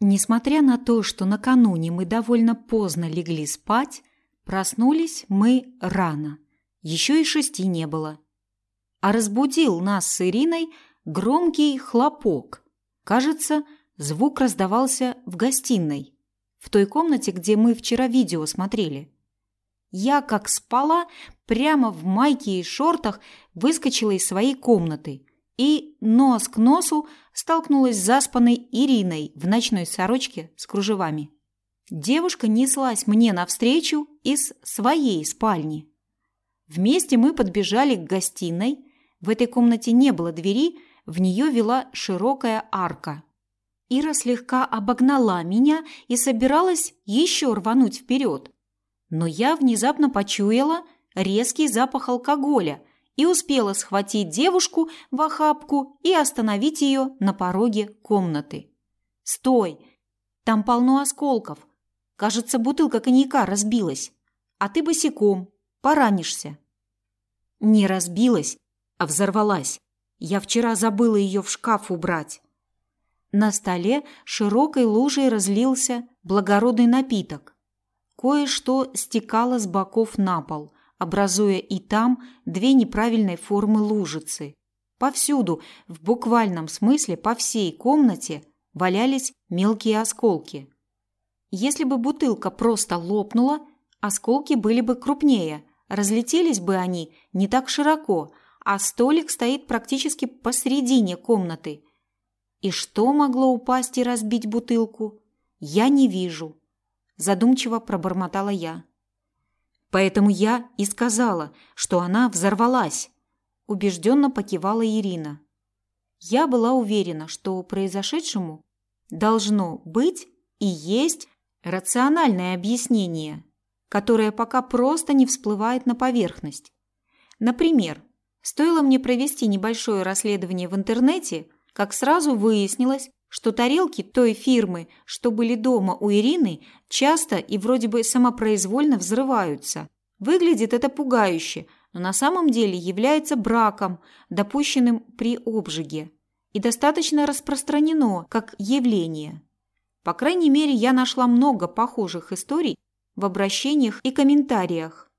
Несмотря на то, что накануне мы довольно поздно легли спать, проснулись мы рано. Еще и шести не было. А разбудил нас с Ириной громкий хлопок. Кажется, звук раздавался в гостиной, в той комнате, где мы вчера видео смотрели. Я, как спала, прямо в майке и шортах выскочила из своей комнаты и нос к носу столкнулась с заспанной Ириной в ночной сорочке с кружевами. Девушка неслась мне навстречу из своей спальни. Вместе мы подбежали к гостиной. В этой комнате не было двери, в нее вела широкая арка. Ира слегка обогнала меня и собиралась еще рвануть вперед. Но я внезапно почуяла резкий запах алкоголя – и успела схватить девушку в охапку и остановить ее на пороге комнаты. «Стой! Там полно осколков. Кажется, бутылка коньяка разбилась. А ты босиком. Поранишься». Не разбилась, а взорвалась. Я вчера забыла ее в шкаф убрать. На столе широкой лужей разлился благородный напиток. Кое-что стекало с боков на пол образуя и там две неправильной формы лужицы. Повсюду, в буквальном смысле по всей комнате, валялись мелкие осколки. Если бы бутылка просто лопнула, осколки были бы крупнее, разлетелись бы они не так широко, а столик стоит практически посередине комнаты. И что могло упасть и разбить бутылку? Я не вижу. Задумчиво пробормотала я. Поэтому я и сказала, что она взорвалась. Убежденно покивала Ирина. Я была уверена, что произошедшему должно быть и есть рациональное объяснение, которое пока просто не всплывает на поверхность. Например, стоило мне провести небольшое расследование в интернете, как сразу выяснилось, что тарелки той фирмы, что были дома у Ирины, часто и вроде бы самопроизвольно взрываются. Выглядит это пугающе, но на самом деле является браком, допущенным при обжиге, и достаточно распространено как явление. По крайней мере, я нашла много похожих историй в обращениях и комментариях.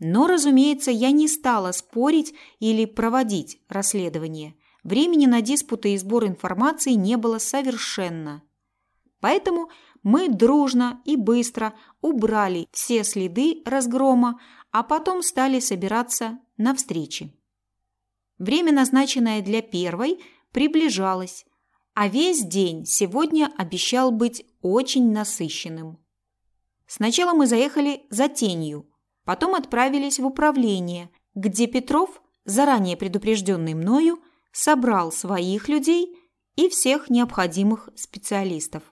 Но, разумеется, я не стала спорить или проводить расследование – Времени на диспуты и сбор информации не было совершенно. Поэтому мы дружно и быстро убрали все следы разгрома, а потом стали собираться на встречи. Время, назначенное для первой, приближалось, а весь день сегодня обещал быть очень насыщенным. Сначала мы заехали за тенью, потом отправились в управление, где Петров, заранее предупрежденный мною, собрал своих людей и всех необходимых специалистов.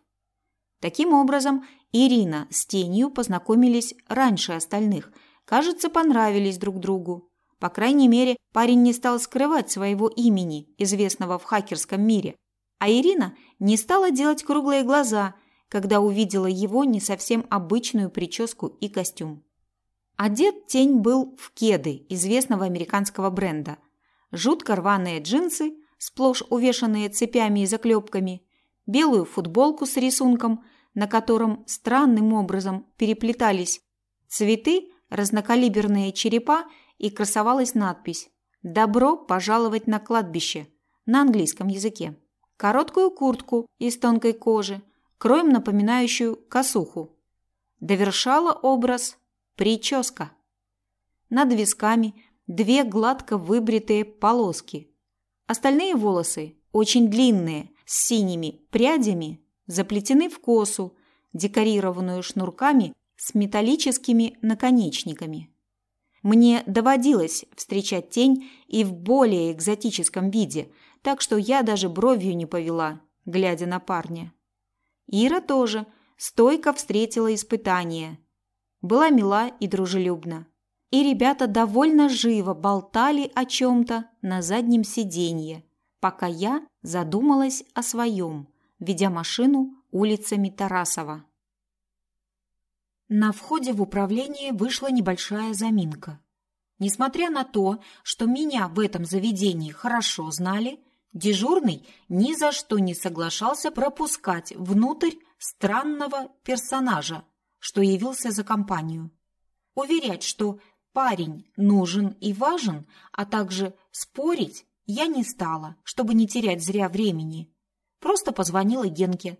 Таким образом, Ирина с Тенью познакомились раньше остальных, кажется, понравились друг другу. По крайней мере, парень не стал скрывать своего имени, известного в хакерском мире, а Ирина не стала делать круглые глаза, когда увидела его не совсем обычную прическу и костюм. Одет Тень был в кеды известного американского бренда, жутко рваные джинсы, сплошь увешанные цепями и заклепками, белую футболку с рисунком, на котором странным образом переплетались цветы, разнокалиберные черепа и красовалась надпись «Добро пожаловать на кладбище» на английском языке. Короткую куртку из тонкой кожи, кроем напоминающую косуху. Довершала образ прическа. Над висками две гладко выбритые полоски. Остальные волосы, очень длинные, с синими прядями, заплетены в косу, декорированную шнурками с металлическими наконечниками. Мне доводилось встречать тень и в более экзотическом виде, так что я даже бровью не повела, глядя на парня. Ира тоже стойко встретила испытание. Была мила и дружелюбна и ребята довольно живо болтали о чем-то на заднем сиденье, пока я задумалась о своем, ведя машину улицами Тарасова. На входе в управление вышла небольшая заминка. Несмотря на то, что меня в этом заведении хорошо знали, Дежурный ни за что не соглашался пропускать внутрь странного персонажа, что явился за компанию. Уверять, что парень нужен и важен, а также спорить я не стала, чтобы не терять зря времени. Просто позвонила Генке.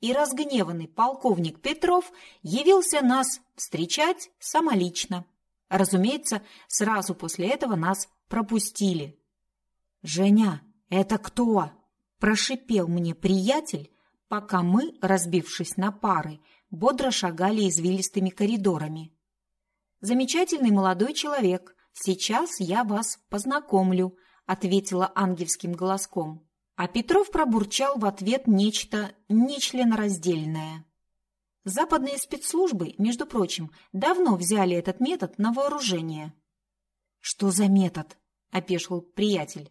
И разгневанный полковник Петров явился нас встречать самолично. Разумеется, сразу после этого нас пропустили. «Женя, это кто?» – прошипел мне приятель, пока мы, разбившись на пары, бодро шагали извилистыми коридорами. «Замечательный молодой человек. Сейчас я вас познакомлю», — ответила ангельским голоском. А Петров пробурчал в ответ нечто нечленораздельное. Западные спецслужбы, между прочим, давно взяли этот метод на вооружение. «Что за метод?» – опешил приятель.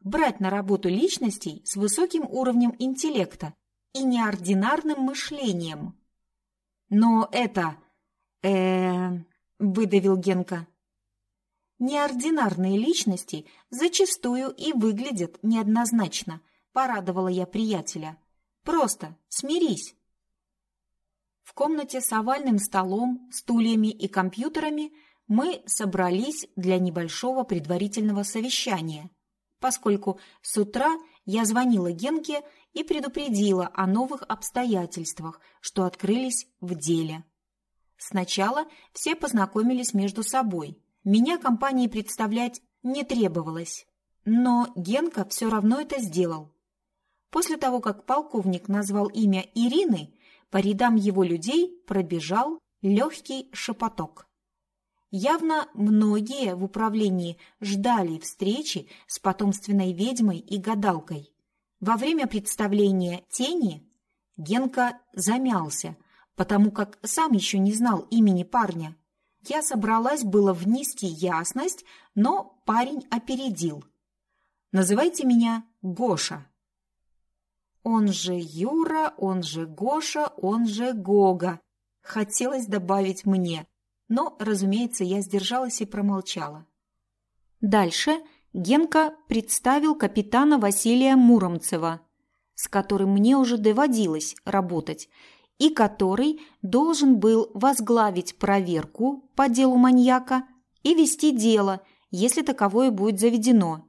«Брать на работу личностей с высоким уровнем интеллекта и неординарным мышлением». «Но это...» э выдавил Генка. Неординарные личности зачастую и выглядят неоднозначно, порадовала я приятеля. Просто смирись. В комнате с овальным столом, стульями и компьютерами мы собрались для небольшого предварительного совещания, поскольку с утра я звонила Генке и предупредила о новых обстоятельствах, что открылись в деле. Сначала все познакомились между собой. Меня компании представлять не требовалось. Но Генка все равно это сделал. После того, как полковник назвал имя Ирины, по рядам его людей пробежал легкий шепоток. Явно многие в управлении ждали встречи с потомственной ведьмой и гадалкой. Во время представления «Тени» Генка замялся – потому как сам еще не знал имени парня. Я собралась было внести ясность, но парень опередил. «Называйте меня Гоша». Он же Юра, он же Гоша, он же Гога. Хотелось добавить мне, но, разумеется, я сдержалась и промолчала. Дальше Генка представил капитана Василия Муромцева, с которым мне уже доводилось работать, и который должен был возглавить проверку по делу маньяка и вести дело, если таковое будет заведено.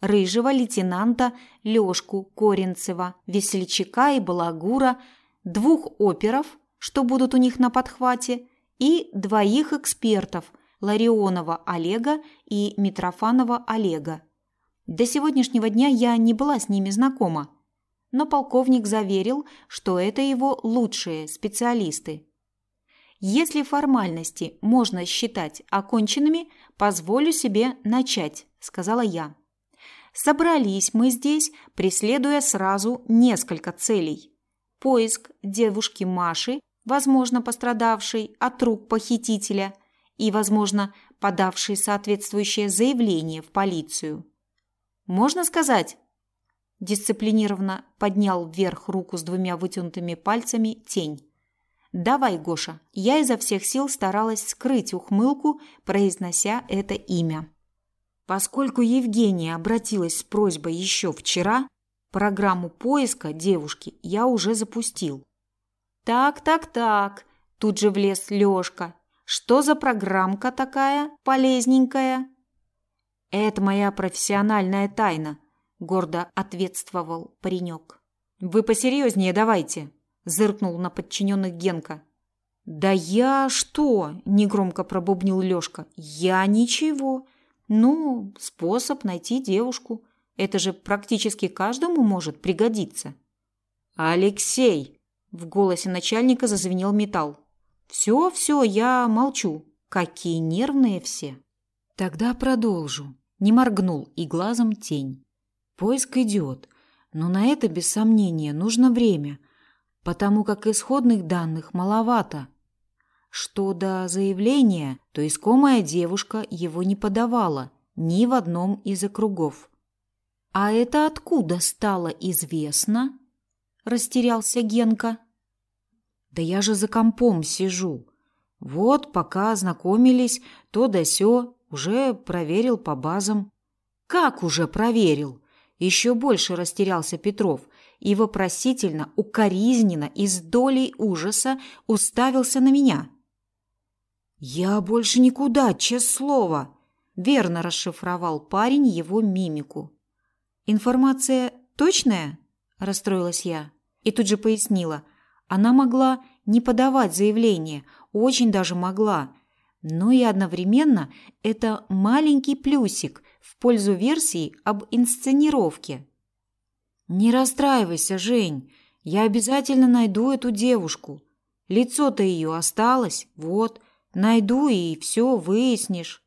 Рыжего лейтенанта Лёшку Коренцева, Весельчака и Балагура, двух оперов, что будут у них на подхвате, и двоих экспертов Ларионова Олега и Митрофанова Олега. До сегодняшнего дня я не была с ними знакома, но полковник заверил, что это его лучшие специалисты. Если формальности можно считать оконченными, позволю себе начать, сказала я. Собрались мы здесь, преследуя сразу несколько целей. Поиск девушки Маши, возможно, пострадавшей от рук похитителя и, возможно, подавшей соответствующее заявление в полицию. Можно сказать, Дисциплинированно поднял вверх руку с двумя вытянутыми пальцами тень. «Давай, Гоша!» Я изо всех сил старалась скрыть ухмылку, произнося это имя. Поскольку Евгения обратилась с просьбой еще вчера, программу поиска девушки я уже запустил. «Так, так, так!» – тут же влез Лёшка. «Что за программка такая полезненькая?» «Это моя профессиональная тайна», гордо ответствовал паренек. Вы посерьезнее давайте, зыркнул на подчиненных Генка. Да я что? негромко пробубнил Лёшка. Я ничего. Ну, способ найти девушку. Это же практически каждому может пригодиться. Алексей, в голосе начальника зазвенел металл. Все, все, я молчу. Какие нервные все. Тогда продолжу. Не моргнул и глазом тень. Поиск идет, но на это, без сомнения, нужно время, потому как исходных данных маловато. Что до заявления, то искомая девушка его не подавала ни в одном из округов. «А это откуда стало известно?» – растерялся Генка. «Да я же за компом сижу. Вот, пока ознакомились, то да сё, уже проверил по базам». «Как уже проверил?» Еще больше растерялся Петров и вопросительно, укоризненно и с долей ужаса уставился на меня. «Я больше никуда, честное слово!» – верно расшифровал парень его мимику. «Информация точная?» – расстроилась я. И тут же пояснила. Она могла не подавать заявление, очень даже могла. Но и одновременно это маленький плюсик в пользу версии об инсценировке. «Не расстраивайся, Жень, я обязательно найду эту девушку. Лицо-то ее осталось, вот, найду и все выяснишь».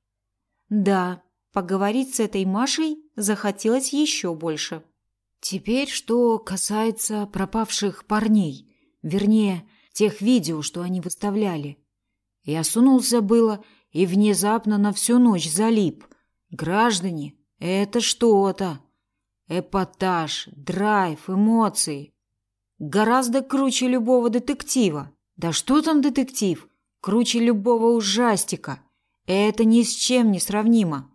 Да, поговорить с этой Машей захотелось еще больше. Теперь, что касается пропавших парней, вернее, тех видео, что они выставляли. Я сунулся было и внезапно на всю ночь залип. Граждане, это что-то. Эпатаж, драйв, эмоции. Гораздо круче любого детектива. Да что там детектив? Круче любого ужастика. Это ни с чем не сравнимо.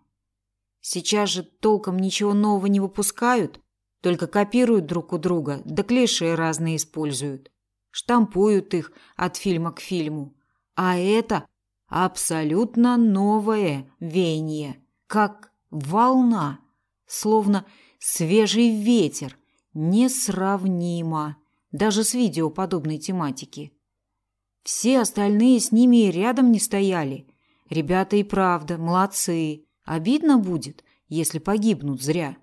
Сейчас же толком ничего нового не выпускают, только копируют друг у друга, да клише разные используют. Штампуют их от фильма к фильму. А это абсолютно новое веяние, как волна, словно Свежий ветер. Несравнимо. Даже с видео подобной тематики. Все остальные с ними и рядом не стояли. Ребята и правда молодцы. Обидно будет, если погибнут зря.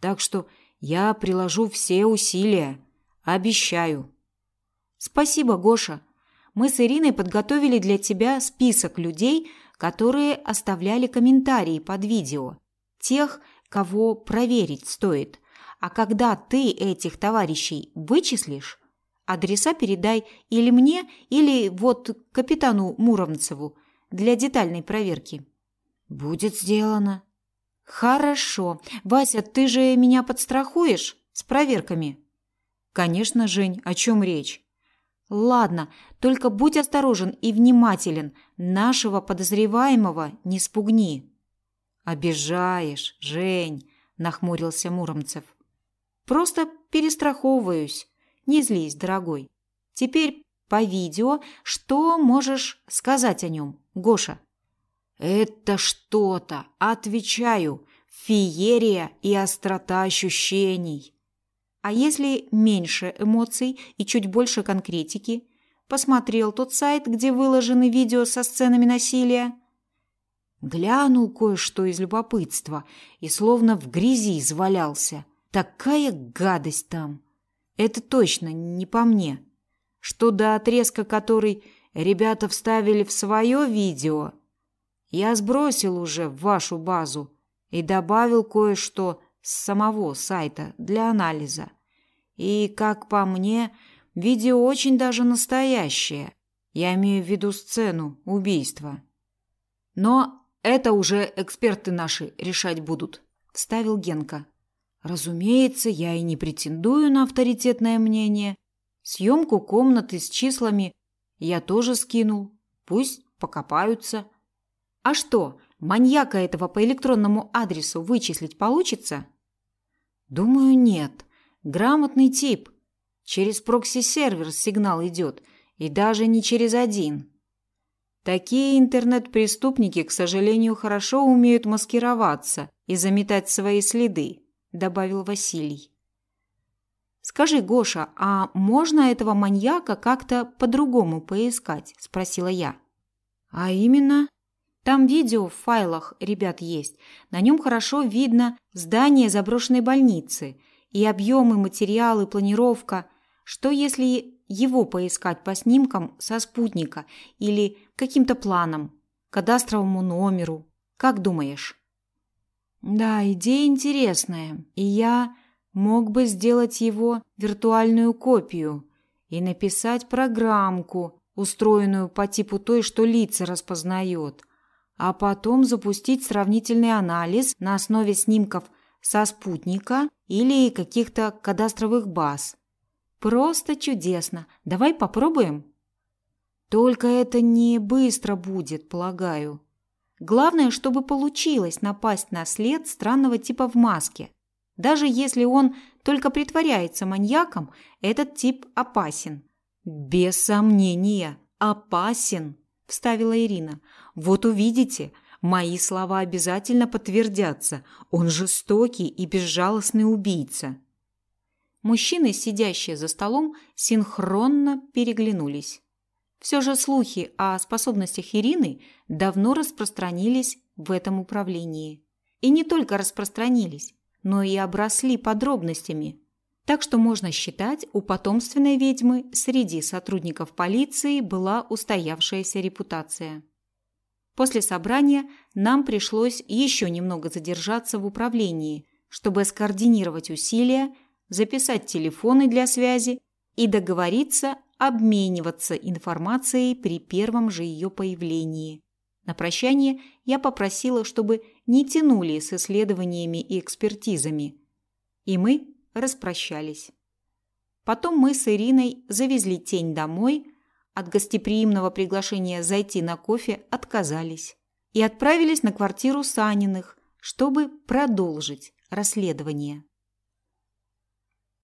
Так что я приложу все усилия. Обещаю. Спасибо, Гоша. Мы с Ириной подготовили для тебя список людей, которые оставляли комментарии под видео. Тех, кого проверить стоит. А когда ты этих товарищей вычислишь, адреса передай или мне, или вот капитану Муромцеву для детальной проверки. Будет сделано. Хорошо. Вася, ты же меня подстрахуешь с проверками? Конечно, Жень, о чем речь? Ладно, только будь осторожен и внимателен. Нашего подозреваемого не спугни. Обижаешь, Жень, нахмурился Муромцев. Просто перестраховываюсь. Не злись, дорогой. Теперь по видео, что можешь сказать о нем, Гоша? Это что-то, отвечаю, феерия и острота ощущений. А если меньше эмоций и чуть больше конкретики? Посмотрел тот сайт, где выложены видео со сценами насилия? Глянул кое-что из любопытства и словно в грязи извалялся. Такая гадость там. Это точно не по мне. Что до отрезка, который ребята вставили в свое видео, я сбросил уже в вашу базу и добавил кое-что с самого сайта для анализа. И, как по мне, видео очень даже настоящее. Я имею в виду сцену убийства. Но это уже эксперты наши решать будут, вставил Генка. Разумеется, я и не претендую на авторитетное мнение. Съемку комнаты с числами я тоже скинул. Пусть покопаются. А что, маньяка этого по электронному адресу вычислить получится? Думаю, нет. Грамотный тип. Через прокси-сервер сигнал идет, и даже не через один. Такие интернет-преступники, к сожалению, хорошо умеют маскироваться и заметать свои следы, добавил Василий. Скажи, Гоша, а можно этого маньяка как-то по-другому поискать, спросила я. А именно, там видео в файлах ребят есть. На нем хорошо видно здание заброшенной больницы и объемы, материалы, планировка. Что если его поискать по снимкам со спутника или каким-то планам, кадастровому номеру. Как думаешь? Да, идея интересная, и я мог бы сделать его виртуальную копию и написать программку, устроенную по типу той, что лица распознает, а потом запустить сравнительный анализ на основе снимков со спутника или каких-то кадастровых баз. Просто чудесно. Давай попробуем. Только это не быстро будет, полагаю. Главное, чтобы получилось напасть на след странного типа в маске. Даже если он только притворяется маньяком, этот тип опасен. Без сомнения, опасен, вставила Ирина. Вот увидите, мои слова обязательно подтвердятся. Он жестокий и безжалостный убийца. Мужчины, сидящие за столом, синхронно переглянулись. Все же слухи о способностях Ирины давно распространились в этом управлении. И не только распространились, но и обросли подробностями. Так что можно считать, у потомственной ведьмы среди сотрудников полиции была устоявшаяся репутация. После собрания нам пришлось еще немного задержаться в управлении, чтобы скоординировать усилия, записать телефоны для связи и договориться обмениваться информацией при первом же ее появлении. На прощание я попросила, чтобы не тянули с исследованиями и экспертизами. И мы распрощались. Потом мы с Ириной завезли тень домой, от гостеприимного приглашения зайти на кофе отказались и отправились на квартиру Саниных, чтобы продолжить расследование.